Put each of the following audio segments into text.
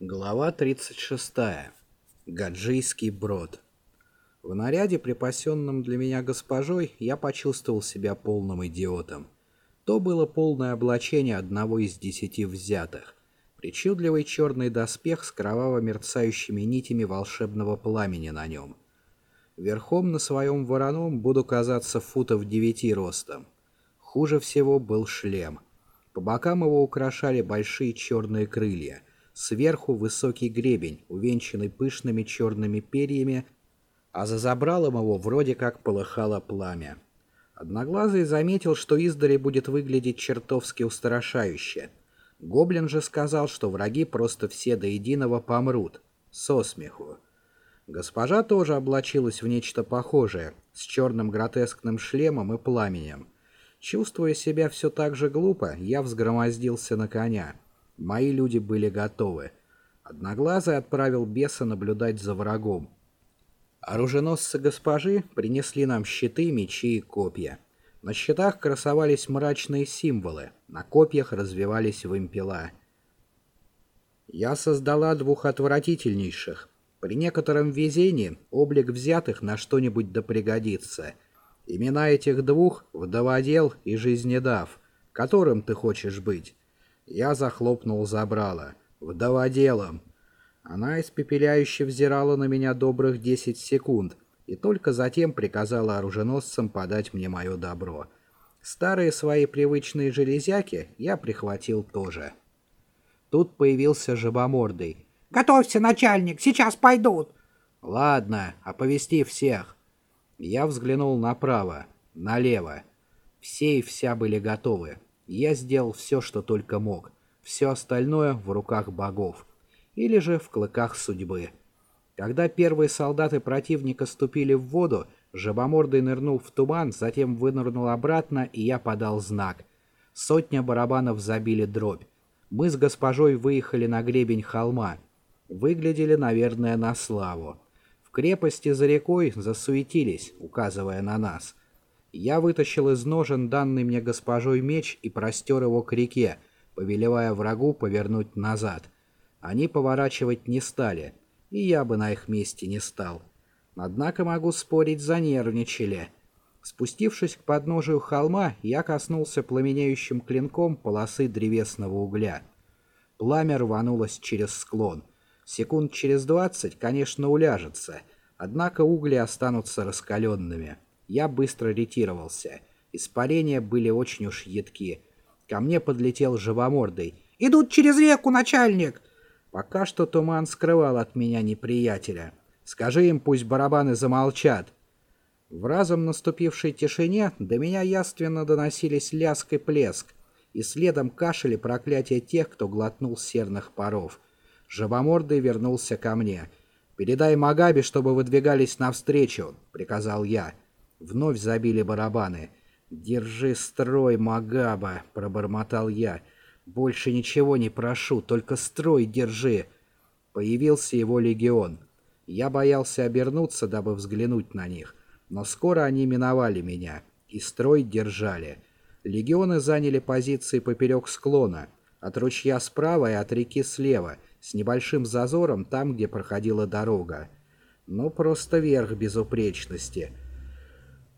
Глава 36. Гаджийский брод. В наряде, припасенном для меня госпожой, я почувствовал себя полным идиотом. То было полное облачение одного из десяти взятых. Причудливый черный доспех с кроваво мерцающими нитями волшебного пламени на нем. Верхом на своем вороном буду казаться футов девяти ростом. Хуже всего был шлем. По бокам его украшали большие черные крылья — Сверху высокий гребень, увенчанный пышными черными перьями, а за забралом его вроде как полыхало пламя. Одноглазый заметил, что издали будет выглядеть чертовски устрашающе. Гоблин же сказал, что враги просто все до единого помрут. Со смеху. Госпожа тоже облачилась в нечто похожее, с черным гротескным шлемом и пламенем. Чувствуя себя все так же глупо, я взгромоздился на коня. Мои люди были готовы. Одноглазый отправил беса наблюдать за врагом. Оруженосцы госпожи принесли нам щиты, мечи и копья. На щитах красовались мрачные символы, на копьях развивались вымпела. Я создала двух отвратительнейших. При некотором везении облик взятых на что-нибудь да пригодится. Имена этих двух — Вдоводел и Жизнедав. Которым ты хочешь быть? Я захлопнул забрало. Вдоводелом. Она испепеляюще взирала на меня добрых десять секунд и только затем приказала оруженосцам подать мне мое добро. Старые свои привычные железяки я прихватил тоже. Тут появился жабомордый. «Готовься, начальник, сейчас пойдут!» «Ладно, оповести всех». Я взглянул направо, налево. Все и вся были готовы. Я сделал все, что только мог. Все остальное в руках богов. Или же в клыках судьбы. Когда первые солдаты противника ступили в воду, жабомордый нырнул в туман, затем вынырнул обратно, и я подал знак. Сотня барабанов забили дробь. Мы с госпожой выехали на гребень холма. Выглядели, наверное, на славу. В крепости за рекой засуетились, указывая на нас. Я вытащил из ножен данный мне госпожой меч и простер его к реке, повелевая врагу повернуть назад. Они поворачивать не стали, и я бы на их месте не стал. Однако могу спорить, занервничали. Спустившись к подножию холма, я коснулся пламенеющим клинком полосы древесного угля. Пламя рванулось через склон. Секунд через двадцать, конечно, уляжется, однако угли останутся раскаленными. Я быстро ретировался. Испарения были очень уж едки. Ко мне подлетел живомордый. «Идут через реку, начальник!» Пока что туман скрывал от меня неприятеля. Скажи им, пусть барабаны замолчат. В разом наступившей тишине до меня яственно доносились ляск и плеск, и следом кашель и проклятие тех, кто глотнул серных паров. Жабомордый вернулся ко мне. «Передай Магаби, чтобы выдвигались навстречу», — приказал я. Вновь забили барабаны. «Держи строй, Магаба!» — пробормотал я. «Больше ничего не прошу, только строй держи!» Появился его легион. Я боялся обернуться, дабы взглянуть на них, но скоро они миновали меня, и строй держали. Легионы заняли позиции поперек склона, от ручья справа и от реки слева, с небольшим зазором там, где проходила дорога. Ну, просто верх безупречности —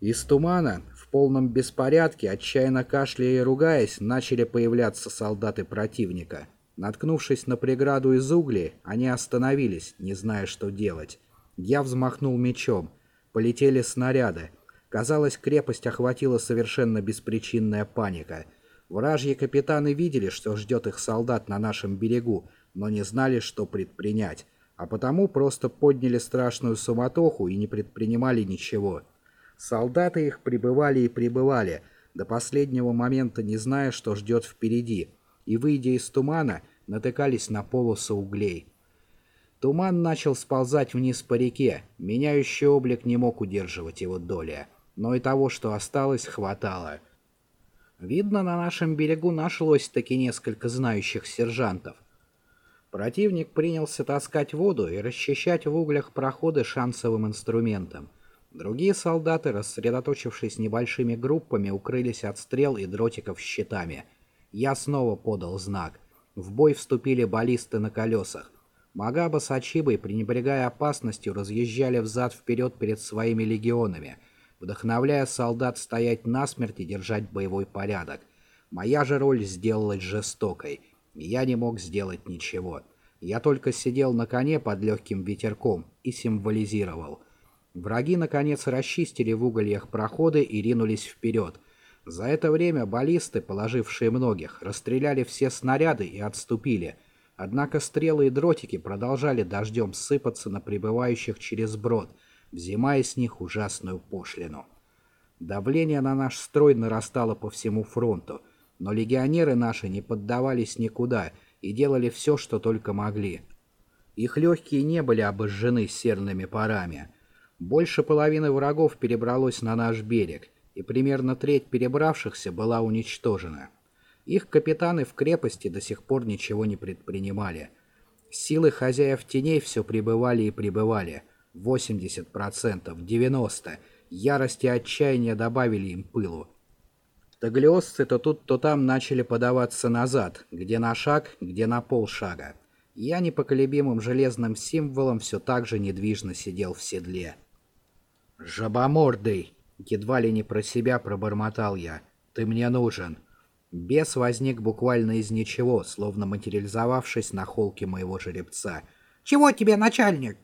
из тумана, в полном беспорядке, отчаянно кашляя и ругаясь, начали появляться солдаты противника. Наткнувшись на преграду из углей, они остановились, не зная, что делать. Я взмахнул мечом. Полетели снаряды. Казалось, крепость охватила совершенно беспричинная паника. Вражьи капитаны видели, что ждет их солдат на нашем берегу, но не знали, что предпринять, а потому просто подняли страшную суматоху и не предпринимали ничего. Солдаты их прибывали и прибывали, до последнего момента не зная, что ждет впереди, и, выйдя из тумана, натыкались на полосу углей. Туман начал сползать вниз по реке, меняющий облик не мог удерживать его доля, но и того, что осталось, хватало. Видно, на нашем берегу нашлось таки несколько знающих сержантов. Противник принялся таскать воду и расчищать в углях проходы шансовым инструментом — Другие солдаты, рассредоточившись небольшими группами, укрылись от стрел и дротиков щитами. Я снова подал знак. В бой вступили баллисты на колесах. Магаба с Ачибой, пренебрегая опасностью, разъезжали взад-вперед перед своими легионами, вдохновляя солдат стоять насмерть и держать боевой порядок. Моя же роль сделалась жестокой, я не мог сделать ничего. Я только сидел на коне под легким ветерком и символизировал. Враги, наконец, расчистили в угольях проходы и ринулись вперед. За это время баллисты, положившие многих, расстреляли все снаряды и отступили. Однако стрелы и дротики продолжали дождем сыпаться на прибывающих через брод, взимая с них ужасную пошлину. Давление на наш строй нарастало по всему фронту, но легионеры наши не поддавались никуда — и делали все, что только могли. Их легкие не были обожжены серными парами. Больше половины врагов перебралось на наш берег, и примерно треть перебравшихся была уничтожена. Их капитаны в крепости до сих пор ничего не предпринимали. Силы хозяев теней все пребывали и пребывали. 80%, 90%. Ярость и отчаяние добавили им пылу. Таглиосцы то тут, то там начали подаваться назад, где на шаг, где на полшага. Я непоколебимым железным символом все так же недвижно сидел в седле. «Жабомордый!» — едва ли не про себя пробормотал я. «Ты мне нужен!» Бес возник буквально из ничего, словно материализовавшись на холке моего жеребца. «Чего тебе, начальник?»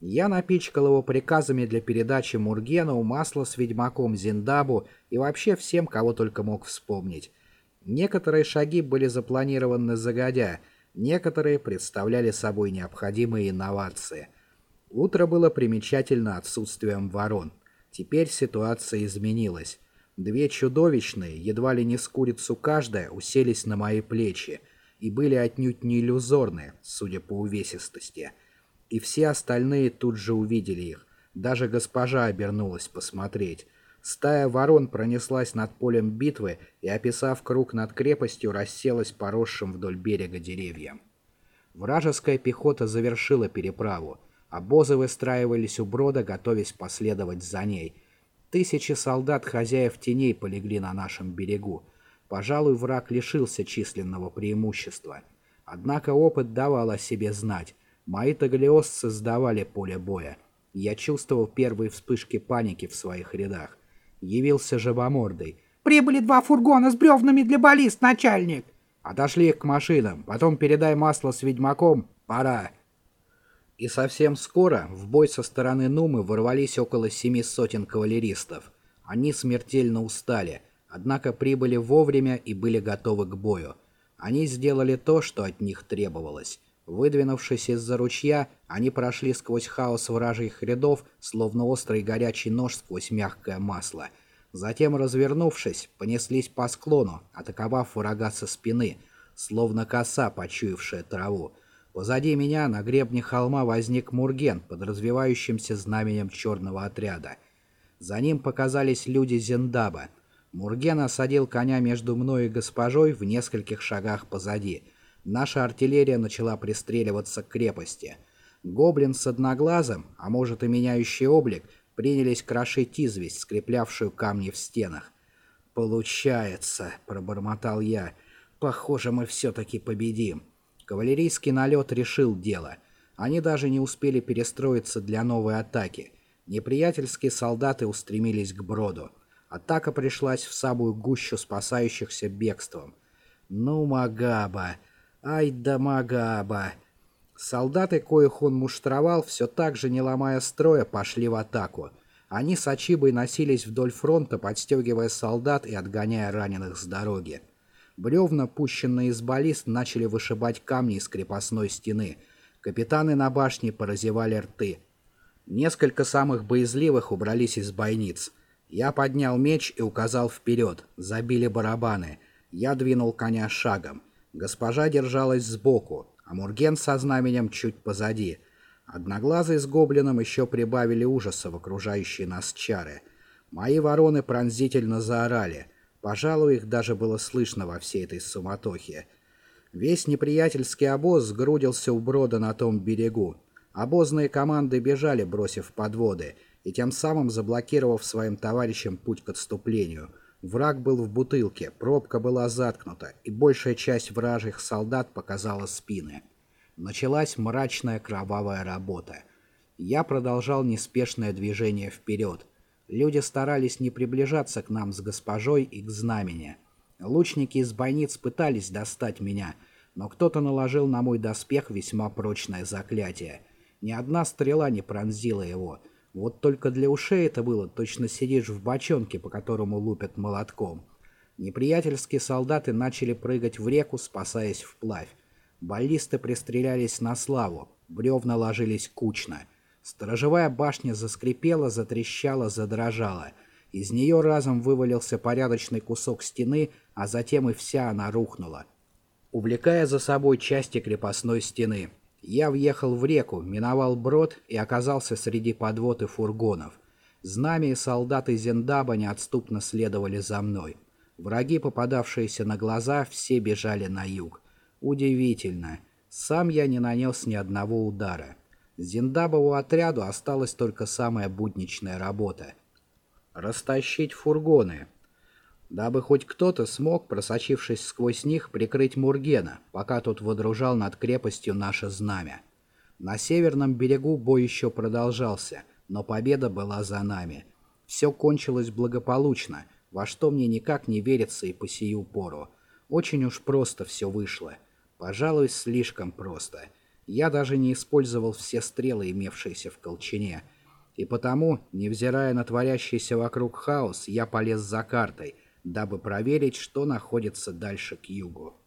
Я напичкал его приказами для передачи Мургену масла с ведьмаком Зиндабу и вообще всем, кого только мог вспомнить. Некоторые шаги были запланированы загодя, некоторые представляли собой необходимые инновации. Утро было примечательно отсутствием ворон. Теперь ситуация изменилась. Две чудовищные, едва ли не с курицу каждая, уселись на мои плечи и были отнюдь не иллюзорны, судя по увесистости и все остальные тут же увидели их. Даже госпожа обернулась посмотреть. Стая ворон пронеслась над полем битвы и, описав круг над крепостью, расселась поросшим вдоль берега деревьям. Вражеская пехота завершила переправу. Обозы выстраивались у брода, готовясь последовать за ней. Тысячи солдат хозяев теней полегли на нашем берегу. Пожалуй, враг лишился численного преимущества. Однако опыт давал о себе знать. Мои тагалиосцы сдавали поле боя. Я чувствовал первые вспышки паники в своих рядах. Явился жабомордой. «Прибыли два фургона с бревнами для баллист, начальник!» «Отошли их к машинам, потом передай масло с ведьмаком. Пора!» И совсем скоро в бой со стороны Нумы ворвались около семи сотен кавалеристов. Они смертельно устали, однако прибыли вовремя и были готовы к бою. Они сделали то, что от них требовалось. Выдвинувшись из-за ручья, они прошли сквозь хаос вражьих рядов, словно острый горячий нож сквозь мягкое масло. Затем, развернувшись, понеслись по склону, атаковав врага со спины, словно коса, почуявшая траву. Позади меня на гребне холма возник Мурген под развивающимся знаменем черного отряда. За ним показались люди Зендаба. Мурген осадил коня между мной и госпожой в нескольких шагах позади — наша артиллерия начала пристреливаться к крепости. Гоблин с одноглазом, а может и меняющий облик, принялись крошить известь, скреплявшую камни в стенах. «Получается», — пробормотал я, — «похоже, мы все-таки победим». Кавалерийский налет решил дело. Они даже не успели перестроиться для новой атаки. Неприятельские солдаты устремились к броду. Атака пришлась в самую гущу спасающихся бегством. «Ну, Магаба!» Ай да Магаба! Солдаты, коих он муштровал, все так же, не ломая строя, пошли в атаку. Они с Ачибой носились вдоль фронта, подстегивая солдат и отгоняя раненых с дороги. Бревна, пущенные из баллист, начали вышибать камни из крепостной стены. Капитаны на башне поразевали рты. Несколько самых боязливых убрались из бойниц. Я поднял меч и указал вперед. Забили барабаны. Я двинул коня шагом. Госпожа держалась сбоку, а Мурген со знаменем чуть позади. Одноглазый с гоблином еще прибавили ужаса в окружающие нас чары. Мои вороны пронзительно заорали. Пожалуй, их даже было слышно во всей этой суматохе. Весь неприятельский обоз сгрудился у брода на том берегу. Обозные команды бежали, бросив подводы, и тем самым заблокировав своим товарищам путь к отступлению — Враг был в бутылке, пробка была заткнута, и большая часть вражьих солдат показала спины. Началась мрачная кровавая работа. Я продолжал неспешное движение вперед. Люди старались не приближаться к нам с госпожой и к знамени. Лучники из бойниц пытались достать меня, но кто-то наложил на мой доспех весьма прочное заклятие. Ни одна стрела не пронзила его. Вот только для ушей это было, точно сидишь в бочонке, по которому лупят молотком. Неприятельские солдаты начали прыгать в реку, спасаясь вплавь. Баллисты пристрелялись на славу, бревна ложились кучно. Сторожевая башня заскрипела, затрещала, задрожала. Из нее разом вывалился порядочный кусок стены, а затем и вся она рухнула, увлекая за собой части крепостной стены. Я въехал в реку, миновал брод и оказался среди подвод и фургонов. Знамя и солдаты Зендаба неотступно следовали за мной. Враги, попадавшиеся на глаза, все бежали на юг. Удивительно. Сам я не нанес ни одного удара. Зиндабову отряду осталась только самая будничная работа. Растащить фургоны. Дабы хоть кто-то смог, просочившись сквозь них, прикрыть Мургена, пока тот водружал над крепостью наше знамя. На северном берегу бой еще продолжался, но победа была за нами. Все кончилось благополучно, во что мне никак не верится и по сию пору. Очень уж просто все вышло. Пожалуй, слишком просто. Я даже не использовал все стрелы, имевшиеся в колчине. И потому, невзирая на творящийся вокруг хаос, я полез за картой, дабы проверить, что находится дальше к югу.